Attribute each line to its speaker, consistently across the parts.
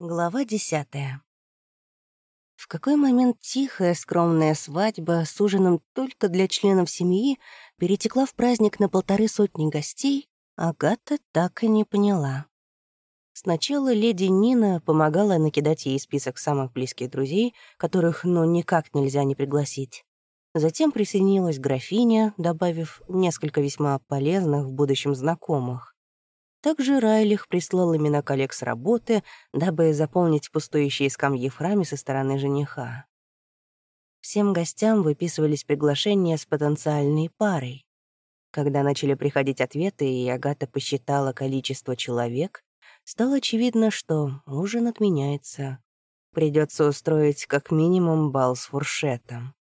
Speaker 1: Глава десятая. В какой момент тихая, скромная свадьба с ужином только для членов семьи перетекла в праздник на полторы сотни гостей, Агата так и не поняла. Сначала леди Нина помогала накидать ей список самых близких друзей, которых ну никак нельзя не пригласить. Затем присоединилась графиня, добавив несколько весьма полезных в будущем знакомых. Также Райлих прислал имена коллег с работы, дабы заполнить пустующие скамьи в храме со стороны жениха. Всем гостям выписывались приглашения с потенциальной парой. Когда начали приходить ответы, и Агата посчитала количество человек, стало очевидно, что ужин отменяется. Придется устроить как минимум бал с фуршетом.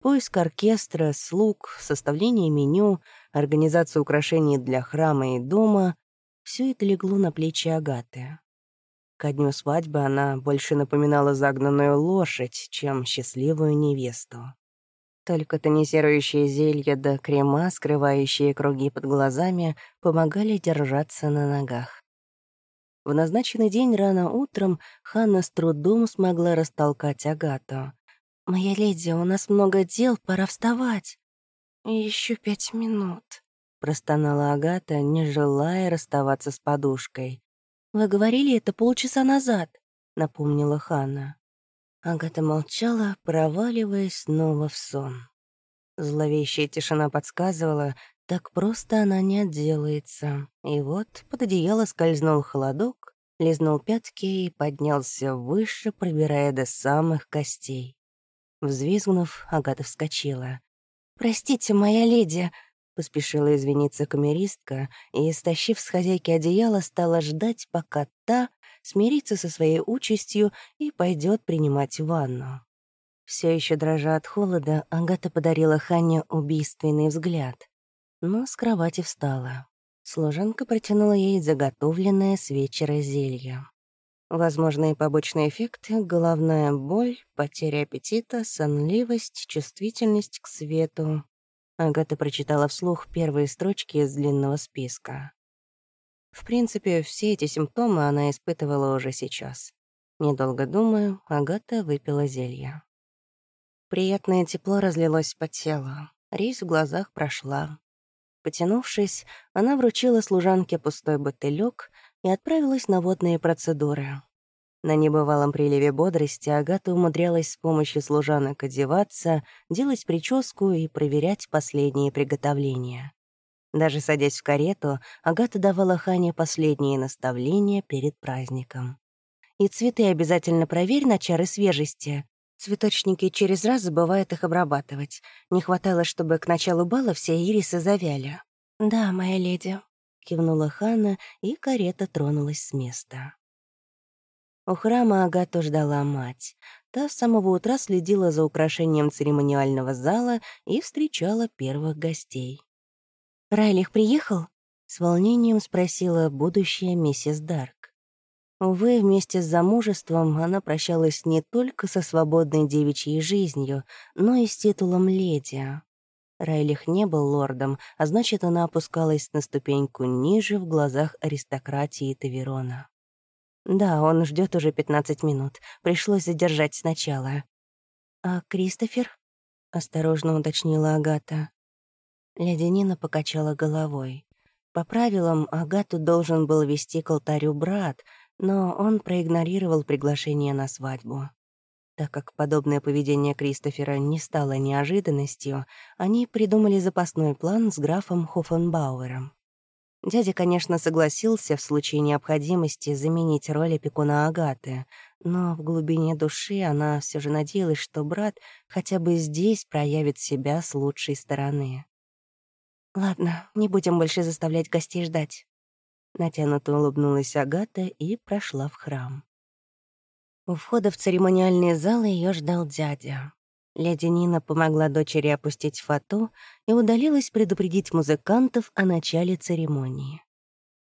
Speaker 1: Поиск оркестра, слуг, составление меню, организация украшений для храма и дома все это легло на плечи Агаты. Ко дню свадьбы она больше напоминала загнанную лошадь, чем счастливую невесту. Только тонизирующие зелья да крема, скрывающие круги под глазами, помогали держаться на ногах. В назначенный день рано утром Ханна с трудом смогла растолкать Агату. «Моя леди, у нас много дел, пора вставать». Еще пять минут», простонала Агата, не желая расставаться с подушкой. «Вы говорили это полчаса назад», — напомнила Ханна. Агата молчала, проваливаясь снова в сон. Зловещая тишина подсказывала, так просто она не отделается. И вот под одеяло скользнул холодок, лизнул пятки и поднялся выше, пробирая до самых костей. Взвизгнув, Агата вскочила. «Простите, моя леди», Поспешила извиниться камеристка и, стащив с хозяйки одеяло, стала ждать, пока та смирится со своей участью и пойдет принимать ванну. Все еще дрожа от холода, Агата подарила Хане убийственный взгляд. Но с кровати встала. Служанка протянула ей заготовленное с вечера зелье. Возможные побочные эффекты — головная боль, потеря аппетита, сонливость, чувствительность к свету, Агата прочитала вслух первые строчки из длинного списка. В принципе, все эти симптомы она испытывала уже сейчас. Недолго думая, Агата выпила зелье. Приятное тепло разлилось по телу, резь в глазах прошла. Потянувшись, она вручила служанке пустой бутылек и отправилась на водные процедуры. На небывалом приливе бодрости Агата умудрялась с помощью служанок одеваться, делать прическу и проверять последние приготовления. Даже садясь в карету, Агата давала Хане последние наставления перед праздником. «И цветы обязательно проверь на чары свежести. Цветочники через раз забывают их обрабатывать. Не хватало, чтобы к началу бала все ирисы завяли». «Да, моя леди», — кивнула Хана, и карета тронулась с места. У храма Агату ждала мать. Та с самого утра следила за украшением церемониального зала и встречала первых гостей. «Райлих приехал?» — с волнением спросила будущая миссис Дарк. Увы, вместе с замужеством она прощалась не только со свободной девичьей жизнью, но и с титулом леди. Райлих не был лордом, а значит, она опускалась на ступеньку ниже в глазах аристократии Таверона. Да, он ждет уже 15 минут. Пришлось задержать сначала. А Кристофер? Осторожно уточнила Агата. Леди Нина покачала головой. По правилам, Агату должен был вести к алтарю брат, но он проигнорировал приглашение на свадьбу. Так как подобное поведение Кристофера не стало неожиданностью, они придумали запасной план с графом Хоффенбауэром. Дядя, конечно, согласился в случае необходимости заменить роль опекуна Агаты, но в глубине души она все же надеялась, что брат хотя бы здесь проявит себя с лучшей стороны. «Ладно, не будем больше заставлять гостей ждать». Натянуто улыбнулась Агата и прошла в храм. У входа в церемониальный зал ее ждал дядя. Леди Нина помогла дочери опустить фату и удалилась предупредить музыкантов о начале церемонии.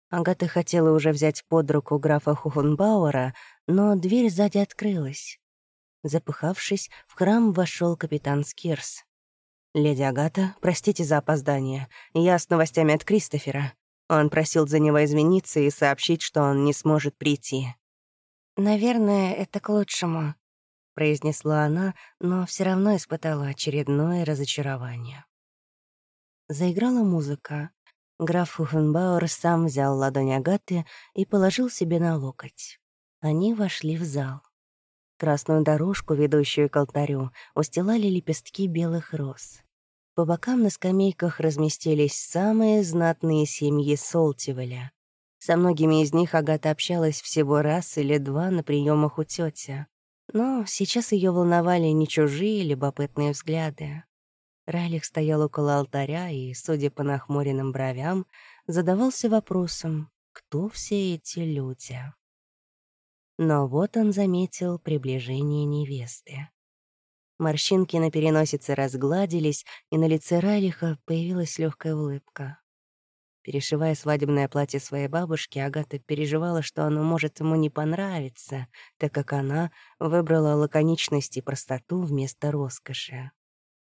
Speaker 1: Агата хотела уже взять под руку графа Хухенбауэра, но дверь сзади открылась. Запыхавшись, в храм вошел капитан Скирс. «Леди Агата, простите за опоздание. Я с новостями от Кристофера. Он просил за него извиниться и сообщить, что он не сможет прийти». «Наверное, это к лучшему», — произнесла она, но все равно испытала очередное разочарование. Заиграла музыка. Граф Хухенбауэр сам взял ладонь Агаты и положил себе на локоть. Они вошли в зал. Красную дорожку, ведущую к алтарю, устилали лепестки белых роз. По бокам на скамейках разместились самые знатные семьи Солтивеля. Со многими из них Агата общалась всего раз или два на приемах у тети. Но сейчас ее волновали не чужие любопытные взгляды. Райлих стоял около алтаря и, судя по нахмуренным бровям, задавался вопросом, кто все эти люди. Но вот он заметил приближение невесты. Морщинки на переносице разгладились, и на лице Райлиха появилась легкая улыбка. Перешивая свадебное платье своей бабушки, Агата переживала, что оно может ему не понравиться, так как она выбрала лаконичность и простоту вместо роскоши.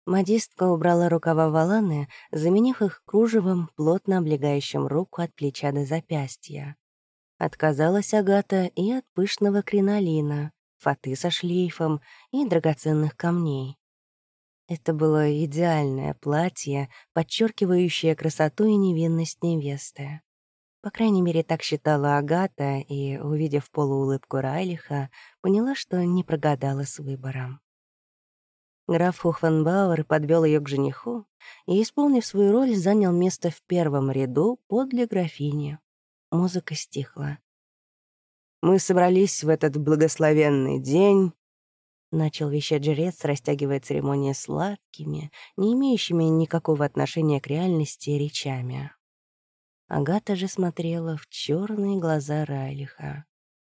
Speaker 1: Модистка убрала рукава валаны, заменив их кружевом, плотно облегающим руку от плеча до запястья. Отказалась Агата и от пышного кринолина, фаты со шлейфом и драгоценных камней. Это было идеальное платье, подчеркивающее красоту и невинность невесты. По крайней мере, так считала Агата, и, увидев полуулыбку Райлиха, поняла, что не прогадала с выбором. Граф Хухвенбауэр подвел ее к жениху и, исполнив свою роль, занял место в первом ряду подле графини. Музыка стихла. «Мы собрались в этот благословенный день», — начал вещать жрец, растягивая церемонию сладкими, не имеющими никакого отношения к реальности речами. Агата же смотрела в черные глаза Райлиха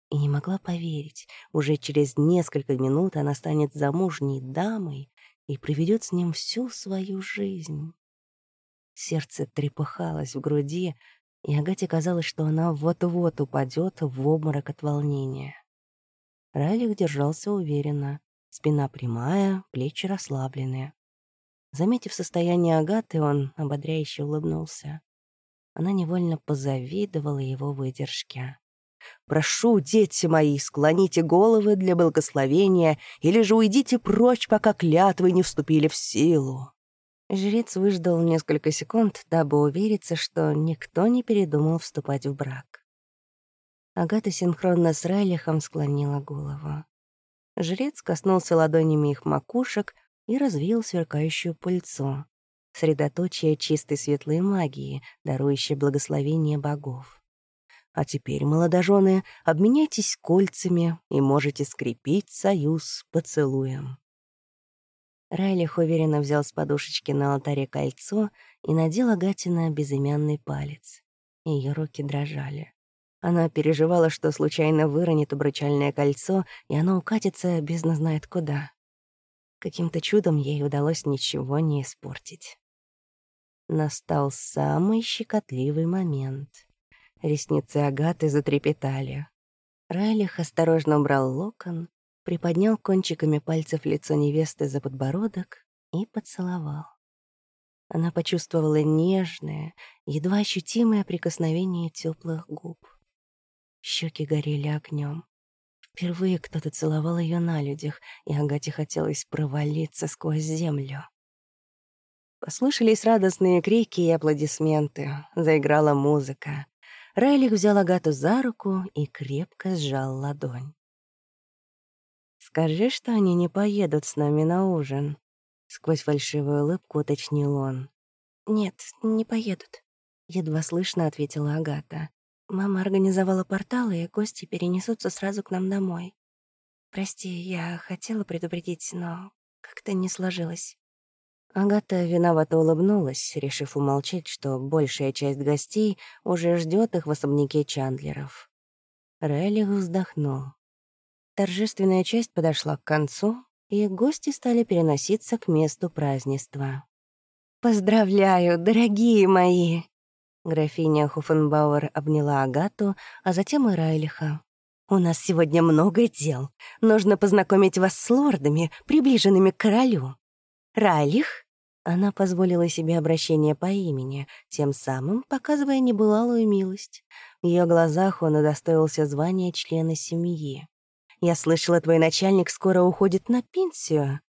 Speaker 1: и не могла поверить. Уже через несколько минут она станет замужней дамой и проведет с ним всю свою жизнь. Сердце трепыхалось в груди, и Агате казалось, что она вот-вот упадет в обморок от волнения. Райлих держался уверенно, спина прямая, плечи расслабленные. Заметив состояние Агаты, он ободряюще улыбнулся. Она невольно позавидовала его выдержке. Прошу, дети мои, склоните головы для благословения, или же уйдите прочь, пока клятвы не вступили в силу». Жрец выждал несколько секунд, дабы увериться, что никто не передумал вступать в брак. Агата синхронно с Райлихом склонила голову. Жрец коснулся ладонями их макушек и развеял сверкающую пыльцу, средоточие чистой светлой магии, дарующей благословение богов. А теперь, молодожены, обменяйтесь кольцами и можете скрепить союз поцелуем». Райлих уверенно взял с подушечки на алтаре кольцо и надел Агате безымянный палец. Ее руки дрожали. Она переживала, что случайно выронит обручальное кольцо, и оно укатится бездна знает куда. Каким-то чудом ей удалось ничего не испортить. Настал самый щекотливый момент — Ресницы Агаты затрепетали. Райлих осторожно убрал локон, приподнял кончиками пальцев лицо невесты за подбородок и поцеловал. Она почувствовала нежное, едва ощутимое прикосновение теплых губ. Щеки горели огнем. Впервые кто-то целовал ее на людях, и Агате хотелось провалиться сквозь землю. Послышались радостные крики и аплодисменты. Заиграла музыка. Райлих взял Агату за руку и крепко сжал ладонь. «Скажи, что они не поедут с нами на ужин», — сквозь фальшивую улыбку уточнил он. «Нет, не поедут», — едва слышно ответила Агата. «Мама организовала порталы, и гости перенесутся сразу к нам домой. Прости, я хотела предупредить, но как-то не сложилось». Агата виновато улыбнулась, решив умолчать, что большая часть гостей уже ждет их в особняке Чандлеров. Райлих вздохнул. Торжественная часть подошла к концу, и гости стали переноситься к месту празднества. «Поздравляю, дорогие мои!» Графиня Хуфенбауэр обняла Агату, а затем и Райлиха. «У нас сегодня много дел. Нужно познакомить вас с лордами, приближенными к королю. Райлих?» Она позволила себе обращение по имени, тем самым показывая небывалую милость. В ее глазах он удостоился звания члена семьи. Я слышала, твой начальник скоро уходит на пенсию.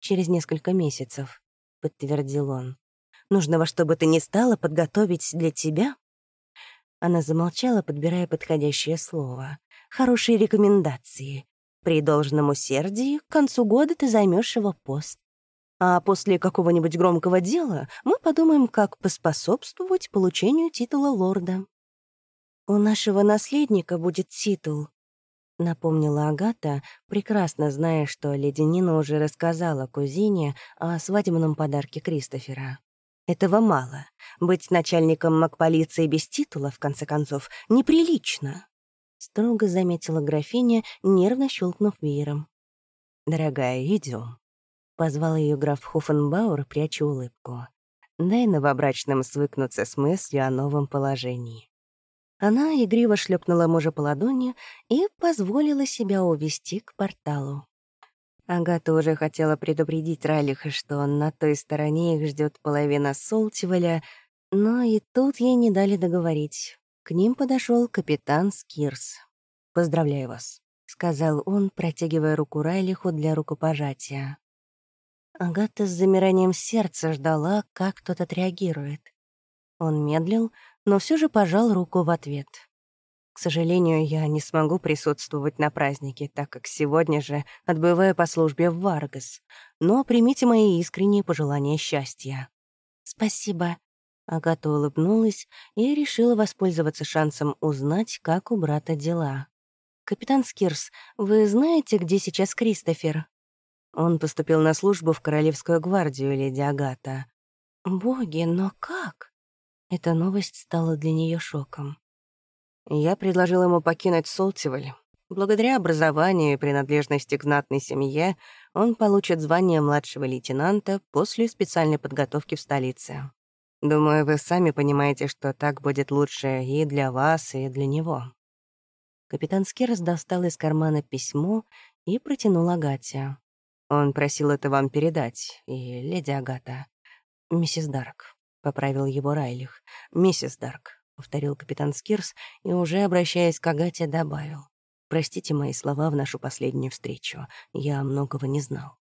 Speaker 1: Через несколько месяцев, — подтвердил он. Нужно во что бы то ни стало подготовить для тебя. Она замолчала, подбирая подходящее слово. Хорошие рекомендации. При должном усердии к концу года ты займешь его пост. А после какого-нибудь громкого дела мы подумаем, как поспособствовать получению титула лорда. «У нашего наследника будет титул», — напомнила Агата, прекрасно зная, что леди Нина уже рассказала кузине о свадебном подарке Кристофера. «Этого мало. Быть начальником МакПолиции без титула, в конце концов, неприлично», — строго заметила графиня, нервно щелкнув веером. «Дорогая, идем. Позвал ее граф Хофенбауэр, пряча улыбку. Дай новобрачным свыкнуться с мыслью о новом положении. Она игриво шлепнула мужа по ладони и позволила себя увести к порталу. Агата уже хотела предупредить Ралиха, что на той стороне их ждет половина Солтиваля, но и тут ей не дали договорить. К ним подошел капитан Скирс. «Поздравляю вас», — сказал он, протягивая руку Райлиху для рукопожатия. Агата с замиранием сердца ждала, как тот отреагирует. Он медлил, но все же пожал руку в ответ. К сожалению, я не смогу присутствовать на празднике, так как сегодня же отбываю по службе в Варгас. Но примите мои искренние пожелания счастья. Спасибо. Агата улыбнулась и решила воспользоваться шансом узнать, как у брата дела. «Капитан Скирс, вы знаете, где сейчас Кристофер?» Он поступил на службу в Королевскую гвардию, леди Агата. Боги, но как? Эта новость стала для нее шоком. Я предложил ему покинуть Солтиваль. Благодаря образованию и принадлежности к знатной семье он получит звание младшего лейтенанта после специальной подготовки в столице. Думаю, вы сами понимаете, что так будет лучше и для вас, и для него. Капитан Скирс достал из кармана письмо и протянул Агате. Он просил это вам передать, и леди Агата. Миссис Дарк, — поправил его Райлих. Миссис Дарк, — повторил капитан Скирс и, уже обращаясь к Агате, добавил. Простите мои слова в нашу последнюю встречу. Я многого не знал.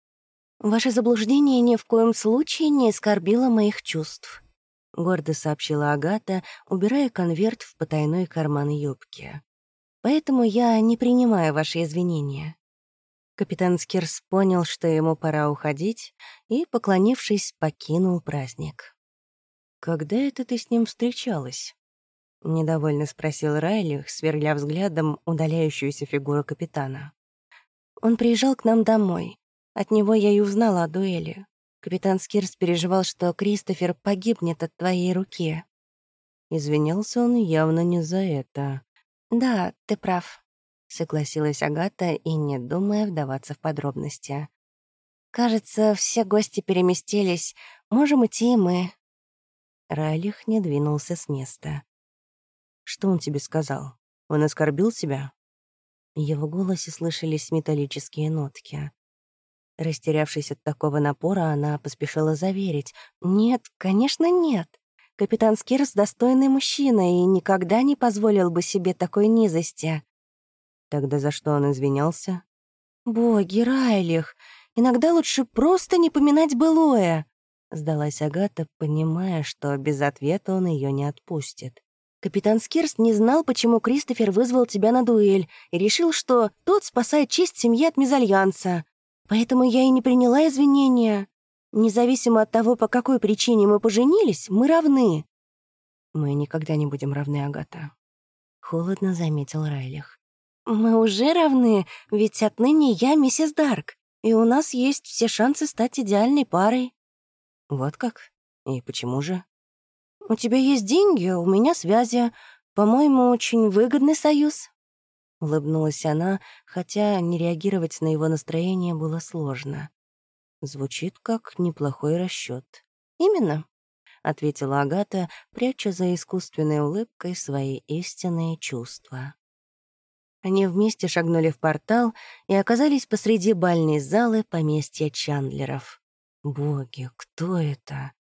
Speaker 1: «Ваше заблуждение ни в коем случае не оскорбило моих чувств», — гордо сообщила Агата, убирая конверт в потайной карман юбки. «Поэтому я не принимаю ваши извинения. Капитан Скирс понял, что ему пора уходить, и, поклонившись, покинул праздник. «Когда это ты с ним встречалась?» — недовольно спросил Райли, сверля взглядом удаляющуюся фигуру капитана. «Он приезжал к нам домой. От него я и узнала о дуэли. Капитан Скирс переживал, что Кристофер погибнет от твоей руки». Извинялся он явно не за это. «Да, ты прав согласилась Агата и не думая вдаваться в подробности. «Кажется, все гости переместились. Можем идти и мы». Райлих не двинулся с места. «Что он тебе сказал? Он оскорбил тебя?» В его голосе слышались металлические нотки. Растерявшись от такого напора, она поспешила заверить. «Нет, конечно, нет. Капитан Скирс — достойный мужчина и никогда не позволил бы себе такой низости. Тогда за что он извинялся? «Боги, Райлих, иногда лучше просто не поминать былое», — сдалась Агата, понимая, что без ответа он ее не отпустит. «Капитан Скирс не знал, почему Кристофер вызвал тебя на дуэль, и решил, что тот спасает честь семьи от мезальянса. Поэтому я и не приняла извинения. Независимо от того, по какой причине мы поженились, мы равны». «Мы никогда не будем равны, Агата», — холодно заметил Райлих. «Мы уже равны, ведь отныне я миссис Дарк, и у нас есть все шансы стать идеальной парой». «Вот как? И почему же?» «У тебя есть деньги, у меня связи. По-моему, очень выгодный союз». Улыбнулась она, хотя не реагировать на его настроение было сложно. Звучит как неплохой расчет. «Именно», — ответила Агата, пряча за искусственной улыбкой свои истинные чувства. Они вместе шагнули в портал и оказались посреди бальной залы поместья Чандлеров. «Боги, кто это?» —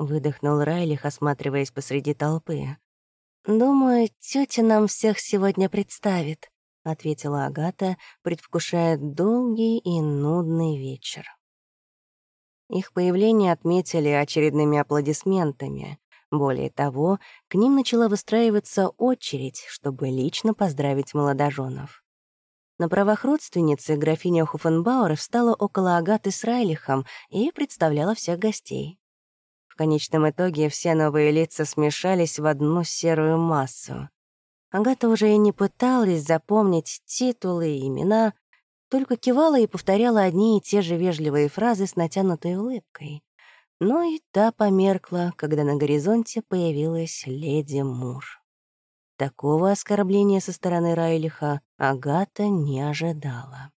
Speaker 1: выдохнул Райлих, осматриваясь посреди толпы. «Думаю, тетя нам всех сегодня представит», — ответила Агата, предвкушая долгий и нудный вечер. Их появление отметили очередными аплодисментами. Более того, к ним начала выстраиваться очередь, чтобы лично поздравить молодоженов. На правах родственницы графиня Хофенбауэр встала около Агаты с Райлихом и представляла всех гостей. Конечном итоге все новые лица смешались в одну серую массу. Агата уже и не пыталась запомнить титулы и имена, только кивала и повторяла одни и те же вежливые фразы с натянутой улыбкой. Но и та померкла, когда на горизонте появилась леди Мур. Такого оскорбления со стороны Райлиха Агата не ожидала.